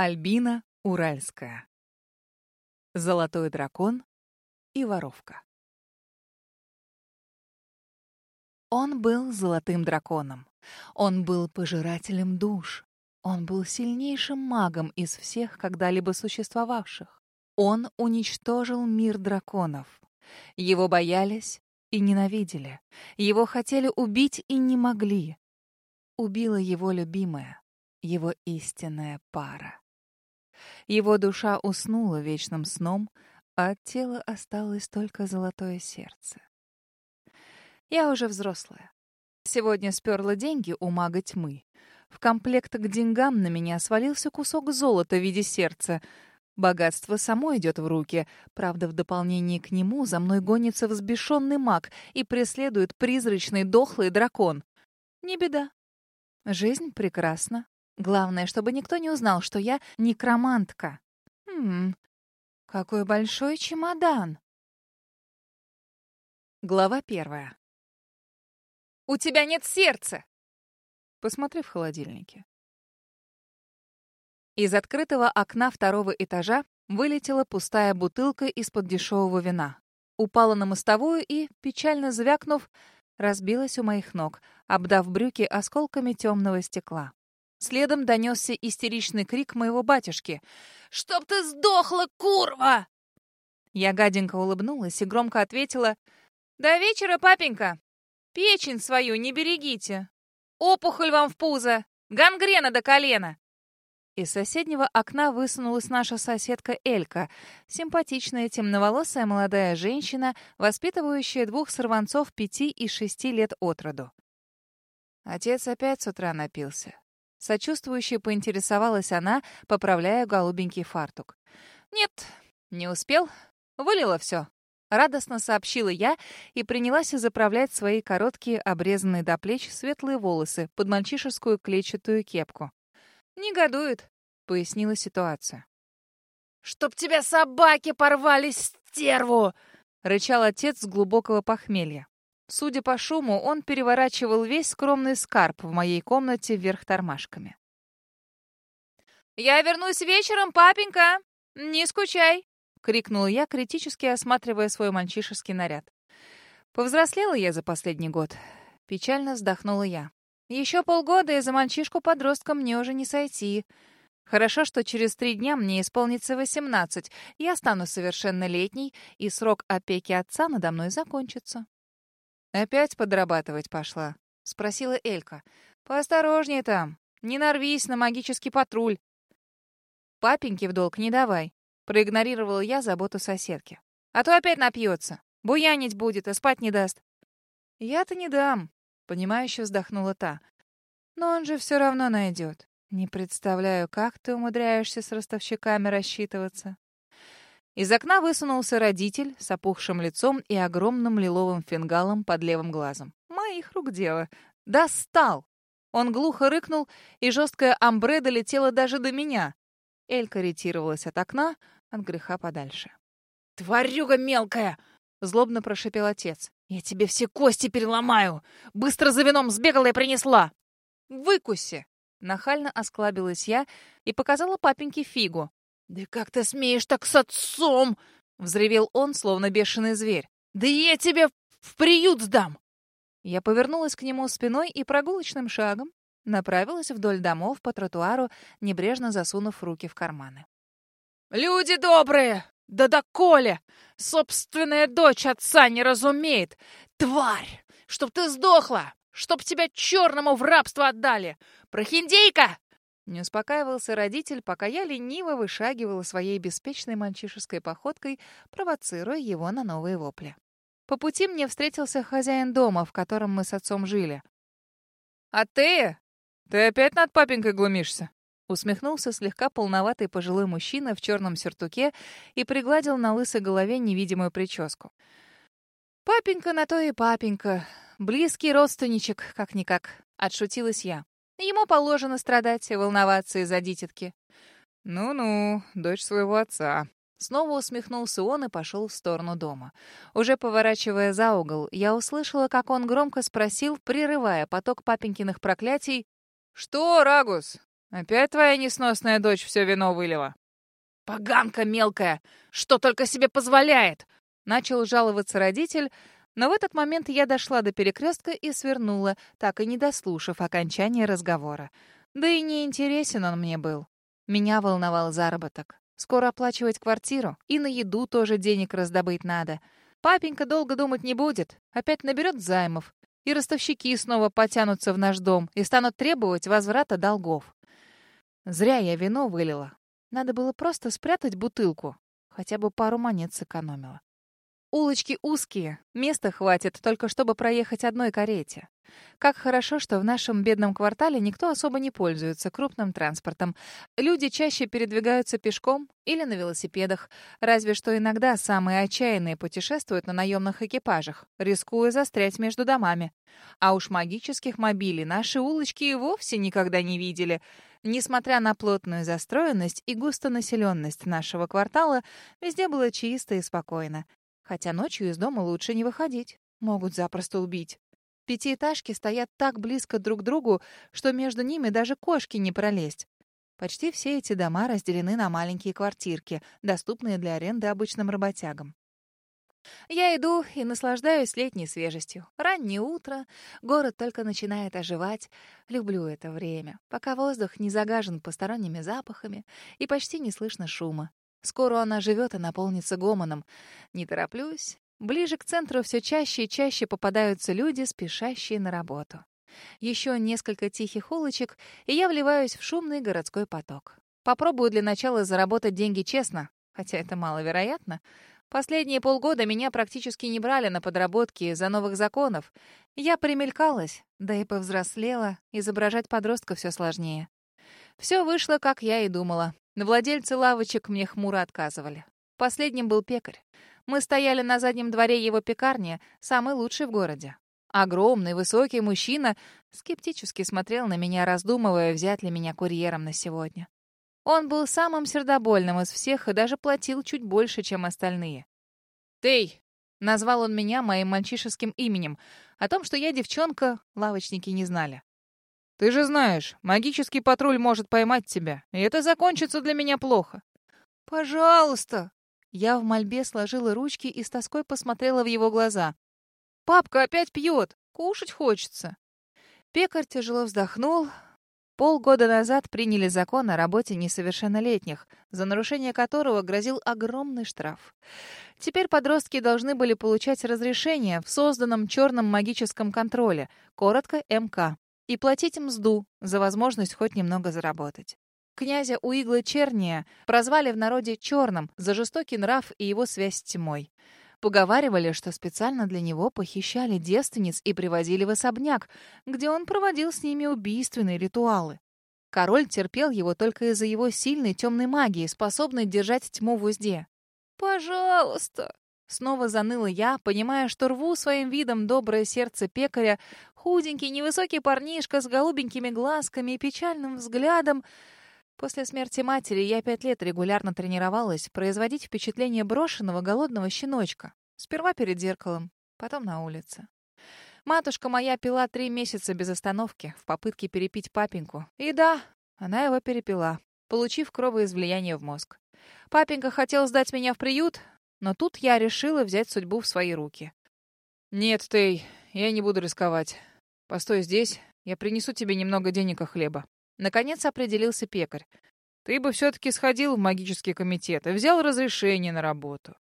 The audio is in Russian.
Альбина Уральская. Золотой дракон и воровка. Он был золотым драконом. Он был пожирателем душ. Он был сильнейшим магом из всех когда-либо существовавших. Он уничтожил мир драконов. Его боялись и ненавидели. Его хотели убить и не могли. Убила его любимая, его истинная пара. Его душа уснула вечным сном, а от тела осталось только золотое сердце. Я уже взрослая. Сегодня сперла деньги у мага тьмы. В комплект к деньгам на меня свалился кусок золота в виде сердца. Богатство само идет в руки. Правда, в дополнение к нему за мной гонится взбешенный маг и преследует призрачный дохлый дракон. Не беда. Жизнь прекрасна. Главное, чтобы никто не узнал, что я некромантка. Хм, какой большой чемодан. Глава первая. «У тебя нет сердца!» Посмотри в холодильнике. Из открытого окна второго этажа вылетела пустая бутылка из-под дешевого вина. Упала на мостовую и, печально звякнув, разбилась у моих ног, обдав брюки осколками темного стекла. Следом донесся истеричный крик моего батюшки. «Чтоб ты сдохла, курва!» Я гаденько улыбнулась и громко ответила. «До вечера, папенька! Печень свою не берегите! Опухоль вам в пузо! Гангрена до колена!» Из соседнего окна высунулась наша соседка Элька, симпатичная темноволосая молодая женщина, воспитывающая двух сорванцов пяти и шести лет от роду. Отец опять с утра напился. Сочувствующе поинтересовалась она, поправляя голубенький фартук. «Нет, не успел. Вылила все». Радостно сообщила я и принялась заправлять свои короткие, обрезанные до плеч светлые волосы под мальчишескую клетчатую кепку. «Не годует», — пояснила ситуацию. «Чтоб тебя собаки порвали, стерву!» — рычал отец с глубокого похмелья. Судя по шуму, он переворачивал весь скромный скарб в моей комнате вверх тормашками. «Я вернусь вечером, папенька! Не скучай!» — крикнула я, критически осматривая свой мальчишеский наряд. Повзрослела я за последний год. Печально вздохнула я. Еще полгода, и за мальчишку-подростка мне уже не сойти. Хорошо, что через три дня мне исполнится восемнадцать, я стану совершеннолетней, и срок опеки отца надо мной закончится. «Опять подрабатывать пошла?» — спросила Элька. «Поосторожнее там. Не нарвись на магический патруль». «Папеньке в долг не давай», — проигнорировала я заботу соседки. «А то опять напьется. Буянить будет, а спать не даст». «Я-то не дам», — понимающе вздохнула та. «Но он же все равно найдет. Не представляю, как ты умудряешься с ростовщиками рассчитываться». Из окна высунулся родитель с опухшим лицом и огромным лиловым фингалом под левым глазом. Моих рук дело. Достал! Он глухо рыкнул, и жесткое амбре долетело даже до меня. Элька ретировалась от окна, от греха подальше. «Тварюга мелкая!» — злобно прошепел отец. «Я тебе все кости переломаю! Быстро за вином сбегала и принесла!» «Выкуси!» — нахально осклабилась я и показала папеньке фигу. «Да как ты смеешь так с отцом?» — взревел он, словно бешеный зверь. «Да я тебе в приют сдам!» Я повернулась к нему спиной и прогулочным шагом направилась вдоль домов по тротуару, небрежно засунув руки в карманы. «Люди добрые! Да доколе! Собственная дочь отца не разумеет! Тварь! Чтоб ты сдохла! Чтоб тебя черному в рабство отдали! Прохиндейка! Не успокаивался родитель, пока я лениво вышагивала своей беспечной мальчишеской походкой, провоцируя его на новые вопли. По пути мне встретился хозяин дома, в котором мы с отцом жили. «А ты? Ты опять над папенькой глумишься?» Усмехнулся слегка полноватый пожилой мужчина в черном сюртуке и пригладил на лысой голове невидимую прическу. «Папенька на то и папенька. Близкий родственничек, как-никак», — отшутилась я. Ему положено страдать и волноваться из-за дитятки. «Ну-ну, дочь своего отца». Снова усмехнулся он и пошел в сторону дома. Уже поворачивая за угол, я услышала, как он громко спросил, прерывая поток папенькиных проклятий. «Что, Рагус, Опять твоя несносная дочь все вино вылила?» «Поганка мелкая! Что только себе позволяет!» Начал жаловаться родитель, но в этот момент я дошла до перекрестка и свернула, так и не дослушав окончания разговора. Да и не интересен он мне был. Меня волновал заработок. Скоро оплачивать квартиру, и на еду тоже денег раздобыть надо. Папенька долго думать не будет, опять наберет займов, и ростовщики снова потянутся в наш дом и станут требовать возврата долгов. Зря я вино вылила. Надо было просто спрятать бутылку. Хотя бы пару монет сэкономила. Улочки узкие, места хватит только чтобы проехать одной карете. Как хорошо, что в нашем бедном квартале никто особо не пользуется крупным транспортом. Люди чаще передвигаются пешком или на велосипедах. Разве что иногда самые отчаянные путешествуют на наемных экипажах, рискуя застрять между домами. А уж магических мобилей наши улочки и вовсе никогда не видели. Несмотря на плотную застроенность и густонаселенность нашего квартала, везде было чисто и спокойно. Хотя ночью из дома лучше не выходить. Могут запросто убить. Пятиэтажки стоят так близко друг к другу, что между ними даже кошки не пролезть. Почти все эти дома разделены на маленькие квартирки, доступные для аренды обычным работягам. Я иду и наслаждаюсь летней свежестью. Раннее утро, город только начинает оживать. Люблю это время, пока воздух не загажен посторонними запахами и почти не слышно шума. Скоро она живет и наполнится гомоном. Не тороплюсь. Ближе к центру все чаще и чаще попадаются люди, спешащие на работу. Еще несколько тихих улочек, и я вливаюсь в шумный городской поток. Попробую для начала заработать деньги честно, хотя это маловероятно. Последние полгода меня практически не брали на подработки из-за новых законов. Я примелькалась, да и повзрослела, изображать подростка все сложнее. Все вышло, как я и думала. Но владельцы лавочек мне хмуро отказывали. Последним был пекарь. Мы стояли на заднем дворе его пекарни, самый лучший в городе. Огромный, высокий мужчина скептически смотрел на меня, раздумывая, взять ли меня курьером на сегодня. Он был самым сердобольным из всех и даже платил чуть больше, чем остальные. «Тей!» — назвал он меня моим мальчишеским именем. О том, что я девчонка, лавочники не знали. Ты же знаешь, магический патруль может поймать тебя, и это закончится для меня плохо. Пожалуйста. Я в мольбе сложила ручки и с тоской посмотрела в его глаза. Папка опять пьет, кушать хочется. Пекарь тяжело вздохнул. Полгода назад приняли закон о работе несовершеннолетних, за нарушение которого грозил огромный штраф. Теперь подростки должны были получать разрешение в созданном черном магическом контроле, коротко МК и платить мзду за возможность хоть немного заработать. Князя Уигла Черния прозвали в народе «черным» за жестокий нрав и его связь с тьмой. Поговаривали, что специально для него похищали девственниц и привозили в особняк, где он проводил с ними убийственные ритуалы. Король терпел его только из-за его сильной темной магии, способной держать тьму в узде. «Пожалуйста!» Снова заныла я, понимая, что рву своим видом доброе сердце пекаря, худенький, невысокий парнишка с голубенькими глазками и печальным взглядом. После смерти матери я пять лет регулярно тренировалась производить впечатление брошенного голодного щеночка. Сперва перед зеркалом, потом на улице. Матушка моя пила три месяца без остановки в попытке перепить папеньку. И да, она его перепила, получив кровоизлияние в мозг. Папенька хотел сдать меня в приют, но тут я решила взять судьбу в свои руки. «Нет, Тей, я не буду рисковать. Постой здесь, я принесу тебе немного денег и хлеба». Наконец определился пекарь. «Ты бы все-таки сходил в магический комитет и взял разрешение на работу.